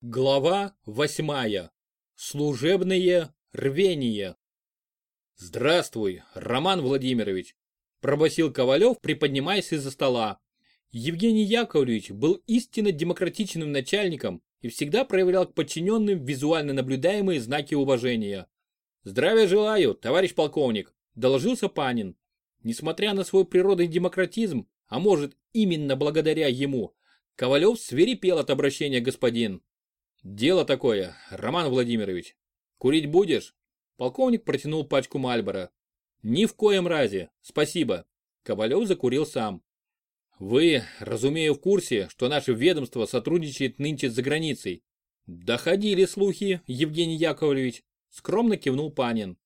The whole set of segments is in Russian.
Глава восьмая. Служебные рвения. Здравствуй, Роман Владимирович, пробасил Ковалев, приподнимаясь из-за стола. Евгений Яковлевич был истинно демократичным начальником и всегда проявлял к подчиненным визуально наблюдаемые знаки уважения. «Здравия желаю, товарищ полковник», – доложился Панин. Несмотря на свой природный демократизм, а может именно благодаря ему, Ковалев свирепел от обращения господин. Дело такое, Роман Владимирович. Курить будешь? Полковник протянул пачку Мальбора. Ни в коем разе, спасибо. Ковалев закурил сам. Вы, разумею, в курсе, что наше ведомство сотрудничает нынче за границей. Доходили слухи, Евгений Яковлевич. Скромно кивнул Панин.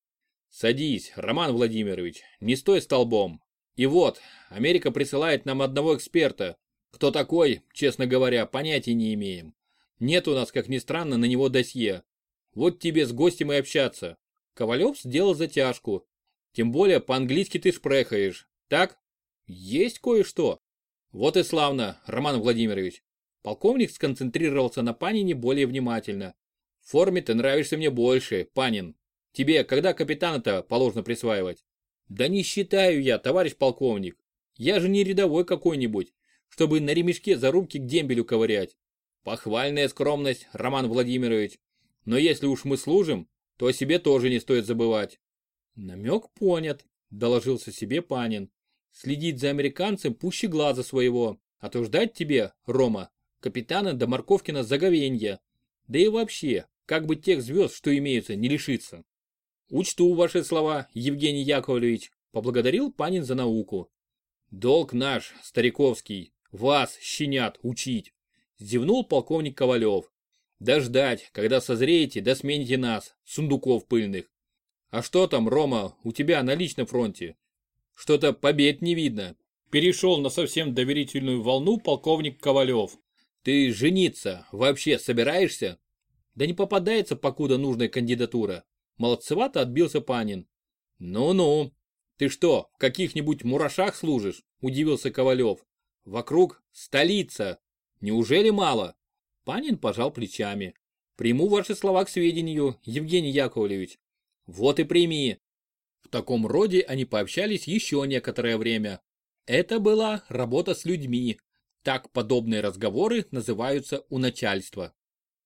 Садись, Роман Владимирович, не стой столбом. И вот, Америка присылает нам одного эксперта. Кто такой, честно говоря, понятия не имеем. Нет у нас, как ни странно, на него досье. Вот тебе с гостем и общаться. Ковалев сделал затяжку. Тем более по-английски ты шпрехаешь. Так? Есть кое-что. Вот и славно, Роман Владимирович. Полковник сконцентрировался на Панине более внимательно. В форме ты нравишься мне больше, Панин. Тебе когда капитана-то положено присваивать? Да не считаю я, товарищ полковник. Я же не рядовой какой-нибудь, чтобы на ремешке за руки к дембелю ковырять. Похвальная скромность, Роман Владимирович. Но если уж мы служим, то о себе тоже не стоит забывать. Намек понят, доложился себе Панин. Следить за американцем пуще глаза своего, а то ждать тебе, Рома, капитана до морковкина заговенья. Да и вообще, как бы тех звезд, что имеются, не лишиться. Учту ваши слова, Евгений Яковлевич, поблагодарил Панин за науку. Долг наш, стариковский, вас, щенят, учить. Зевнул полковник Ковалев. Дождать, когда созреете, да смените нас, сундуков пыльных. А что там, Рома, у тебя на личном фронте? Что-то побед не видно. Перешел на совсем доверительную волну полковник Ковалев. Ты жениться вообще собираешься? Да не попадается покуда нужная кандидатура. Молодцевато отбился Панин. Ну-ну. Ты что, в каких-нибудь мурашах служишь? Удивился Ковалев. Вокруг столица. Неужели мало? Панин пожал плечами. Приму ваши слова к сведению, Евгений Яковлевич. Вот и прими. В таком роде они пообщались еще некоторое время. Это была работа с людьми. Так подобные разговоры называются у начальства.